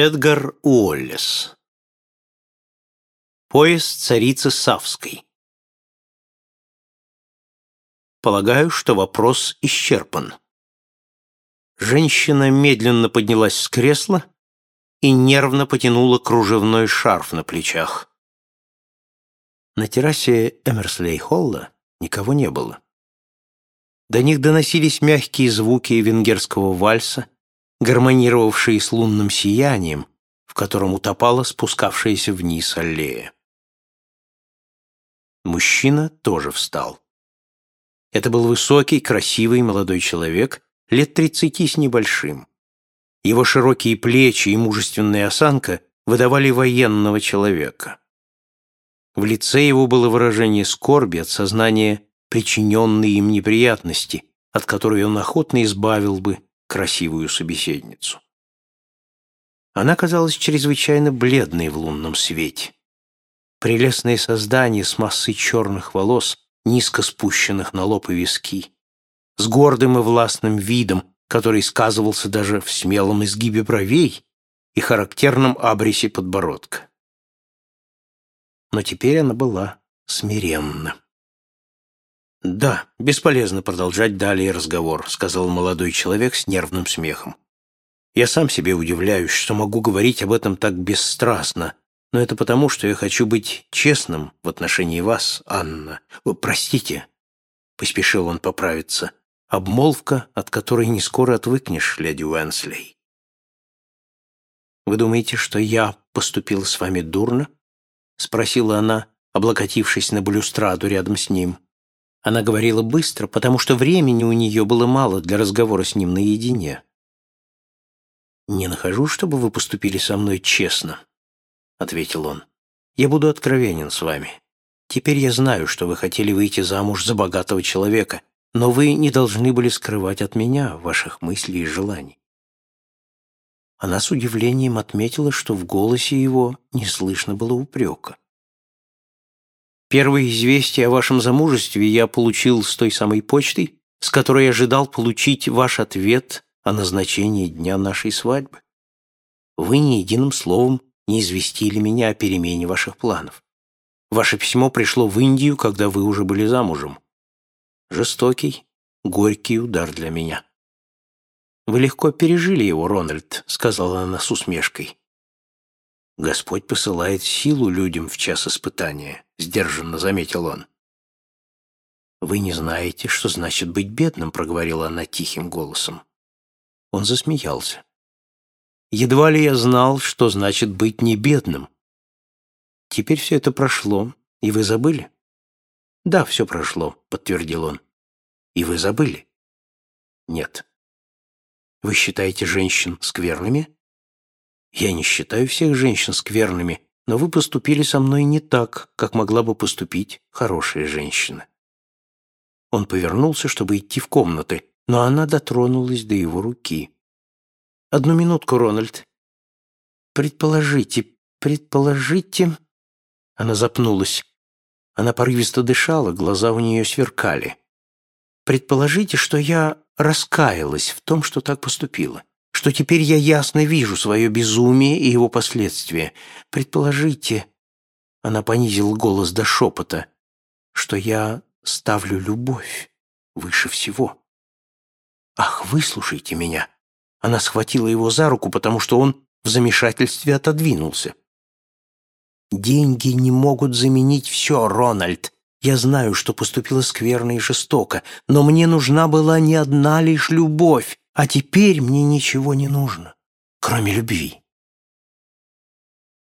Эдгар Уоллес Поезд царицы Савской Полагаю, что вопрос исчерпан. Женщина медленно поднялась с кресла и нервно потянула кружевной шарф на плечах. На террасе Эмерслей-Холла никого не было. До них доносились мягкие звуки венгерского вальса, гармонировавшие с лунным сиянием, в котором утопала спускавшаяся вниз аллея. Мужчина тоже встал. Это был высокий, красивый молодой человек, лет тридцати с небольшим. Его широкие плечи и мужественная осанка выдавали военного человека. В лице его было выражение скорби от сознания причиненной им неприятности, от которой он охотно избавил бы красивую собеседницу. Она казалась чрезвычайно бледной в лунном свете. Прелестное создание с массой черных волос, низко спущенных на лоб и виски, с гордым и властным видом, который сказывался даже в смелом изгибе бровей и характерном абресе подбородка. Но теперь она была смиренна. «Да, бесполезно продолжать далее разговор», — сказал молодой человек с нервным смехом. «Я сам себе удивляюсь, что могу говорить об этом так бесстрастно, но это потому, что я хочу быть честным в отношении вас, Анна. Вы простите», — поспешил он поправиться, — «обмолвка, от которой не скоро отвыкнешь, леди Уэнслей». «Вы думаете, что я поступила с вами дурно?» — спросила она, облокотившись на балюстраду рядом с ним. Она говорила быстро, потому что времени у нее было мало для разговора с ним наедине. «Не нахожу, чтобы вы поступили со мной честно», — ответил он. «Я буду откровенен с вами. Теперь я знаю, что вы хотели выйти замуж за богатого человека, но вы не должны были скрывать от меня ваших мыслей и желаний». Она с удивлением отметила, что в голосе его не слышно было упрека. Первое известие о вашем замужестве я получил с той самой почтой, с которой ожидал получить ваш ответ о назначении дня нашей свадьбы. Вы ни единым словом не известили меня о перемене ваших планов. Ваше письмо пришло в Индию, когда вы уже были замужем. Жестокий, горький удар для меня. «Вы легко пережили его, Рональд», — сказала она с усмешкой. Господь посылает силу людям в час испытания, сдержанно заметил он. Вы не знаете, что значит быть бедным, проговорила она тихим голосом. Он засмеялся. Едва ли я знал, что значит быть не бедным. Теперь все это прошло, и вы забыли? Да, все прошло, подтвердил он. И вы забыли? Нет. Вы считаете женщин скверными? Я не считаю всех женщин скверными, но вы поступили со мной не так, как могла бы поступить хорошая женщина». Он повернулся, чтобы идти в комнаты, но она дотронулась до его руки. «Одну минутку, Рональд. Предположите, предположите...» Она запнулась. Она порывисто дышала, глаза у нее сверкали. «Предположите, что я раскаялась в том, что так поступила что теперь я ясно вижу свое безумие и его последствия. Предположите, она понизила голос до шепота, что я ставлю любовь выше всего. Ах, выслушайте меня. Она схватила его за руку, потому что он в замешательстве отодвинулся. «Деньги не могут заменить все, Рональд. Я знаю, что поступила скверно и жестоко, но мне нужна была не одна лишь любовь. А теперь мне ничего не нужно, кроме любви.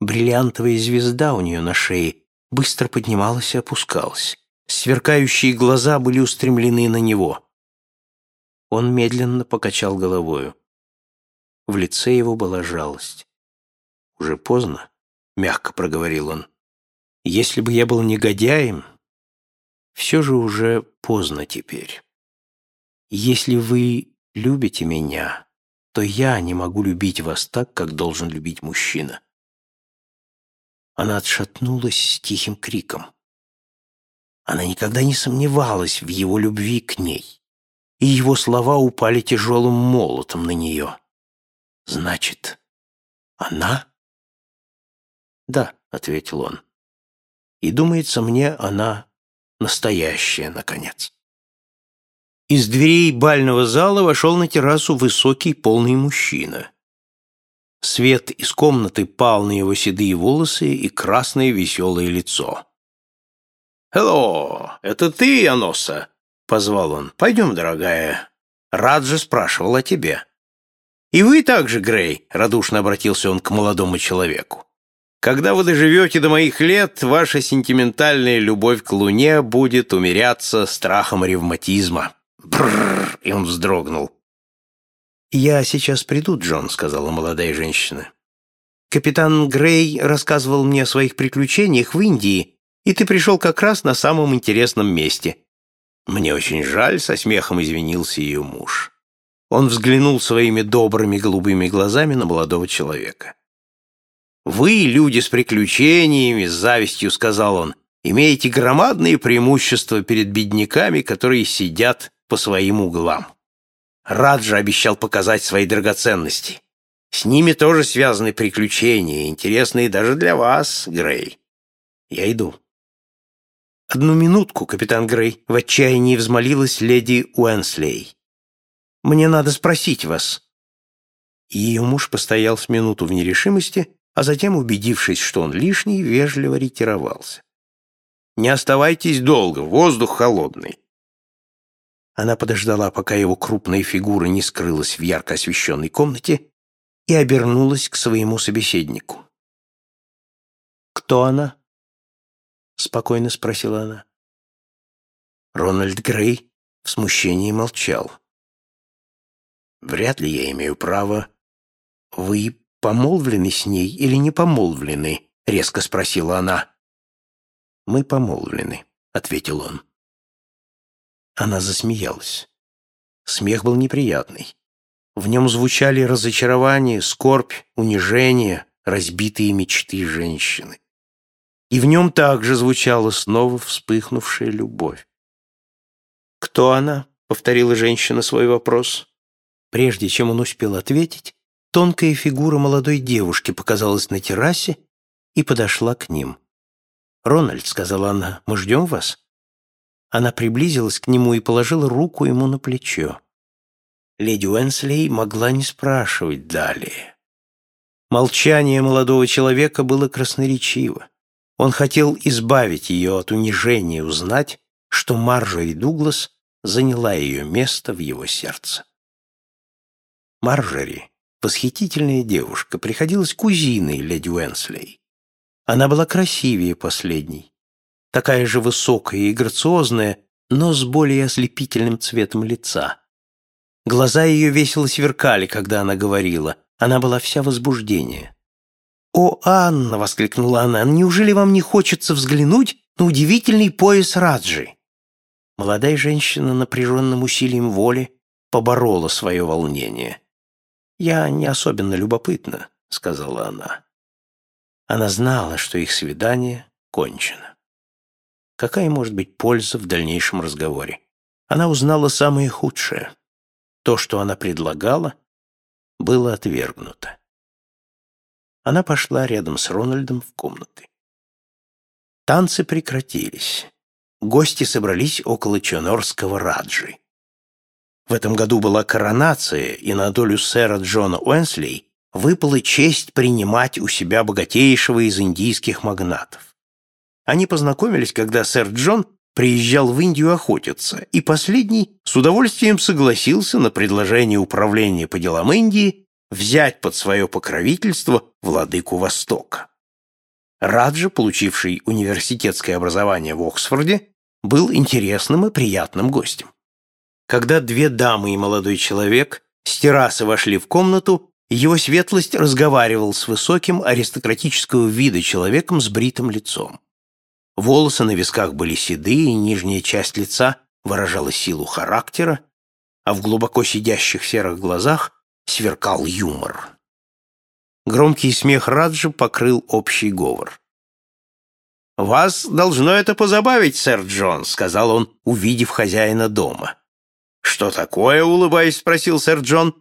Бриллиантовая звезда у нее на шее быстро поднималась и опускалась. Сверкающие глаза были устремлены на него. Он медленно покачал головою. В лице его была жалость. «Уже поздно», — мягко проговорил он. «Если бы я был негодяем, все же уже поздно теперь. Если вы любите меня, то я не могу любить вас так, как должен любить мужчина». Она отшатнулась с тихим криком. Она никогда не сомневалась в его любви к ней, и его слова упали тяжелым молотом на нее. Значит, Она? Да, ответил он. И думается мне, она настоящая, наконец. Из дверей бального зала вошел на террасу высокий полный мужчина. Свет из комнаты пал на его седые волосы и красное веселое лицо. «Хелло, это ты, Яноса?» — позвал он. «Пойдем, дорогая. Раджа спрашивал о тебе». «И вы также, Грей», — радушно обратился он к молодому человеку. «Когда вы доживете до моих лет, ваша сентиментальная любовь к Луне будет умеряться страхом ревматизма». Бррр, и он вздрогнул. «Я сейчас приду, Джон», — сказала молодая женщина. «Капитан Грей рассказывал мне о своих приключениях в Индии, и ты пришел как раз на самом интересном месте». «Мне очень жаль», — со смехом извинился ее муж. Он взглянул своими добрыми голубыми глазами на молодого человека. «Вы, люди с приключениями, с завистью», — сказал он, — «имеете громадные преимущества перед бедняками, которые сидят по своим углам». Раджа обещал показать свои драгоценности. С ними тоже связаны приключения, интересные даже для вас, Грей. Я иду. Одну минутку, капитан Грей, в отчаянии взмолилась леди Уэнслей. Мне надо спросить вас. Ее муж постоял с минуту в нерешимости, а затем, убедившись, что он лишний, вежливо ретировался. «Не оставайтесь долго, воздух холодный. Она подождала, пока его крупная фигура не скрылась в ярко освещенной комнате, и обернулась к своему собеседнику. «Кто она?» — спокойно спросила она. Рональд Грей в смущении молчал. «Вряд ли я имею право. Вы помолвлены с ней или не помолвлены?» — резко спросила она. «Мы помолвлены», — ответил он. Она засмеялась. Смех был неприятный. В нем звучали разочарование, скорбь, унижение, разбитые мечты женщины. И в нем также звучала снова вспыхнувшая любовь. «Кто она?» — повторила женщина свой вопрос. Прежде чем он успел ответить, тонкая фигура молодой девушки показалась на террасе и подошла к ним. «Рональд», — сказала она, — «мы ждем вас». Она приблизилась к нему и положила руку ему на плечо. Леди Уэнслей могла не спрашивать далее. Молчание молодого человека было красноречиво. Он хотел избавить ее от унижения, узнать, что Марджори Дуглас заняла ее место в его сердце. Марджори, восхитительная девушка, приходилась кузиной леди Уэнслей. Она была красивее последней такая же высокая и грациозная, но с более ослепительным цветом лица. Глаза ее весело сверкали, когда она говорила. Она была вся возбуждение. «О, Анна!» — воскликнула она. «Неужели вам не хочется взглянуть на удивительный пояс Раджи?» Молодая женщина напряженным усилием воли поборола свое волнение. «Я не особенно любопытна», — сказала она. Она знала, что их свидание кончено. Какая может быть польза в дальнейшем разговоре? Она узнала самое худшее. То, что она предлагала, было отвергнуто. Она пошла рядом с Рональдом в комнаты. Танцы прекратились. Гости собрались около Чонорского Раджи. В этом году была коронация, и на долю сэра Джона Уэнсли выпала честь принимать у себя богатейшего из индийских магнатов. Они познакомились, когда сэр Джон приезжал в Индию охотиться, и последний с удовольствием согласился на предложение управления по делам Индии взять под свое покровительство владыку Востока. Раджа, получивший университетское образование в Оксфорде, был интересным и приятным гостем. Когда две дамы и молодой человек с террасы вошли в комнату, его светлость разговаривал с высоким аристократического вида человеком с бритым лицом. Волосы на висках были седые, нижняя часть лица выражала силу характера, а в глубоко сидящих серых глазах сверкал юмор. Громкий смех Раджа покрыл общий говор. «Вас должно это позабавить, сэр Джон», — сказал он, увидев хозяина дома. «Что такое?» — улыбаясь, спросил сэр Джон.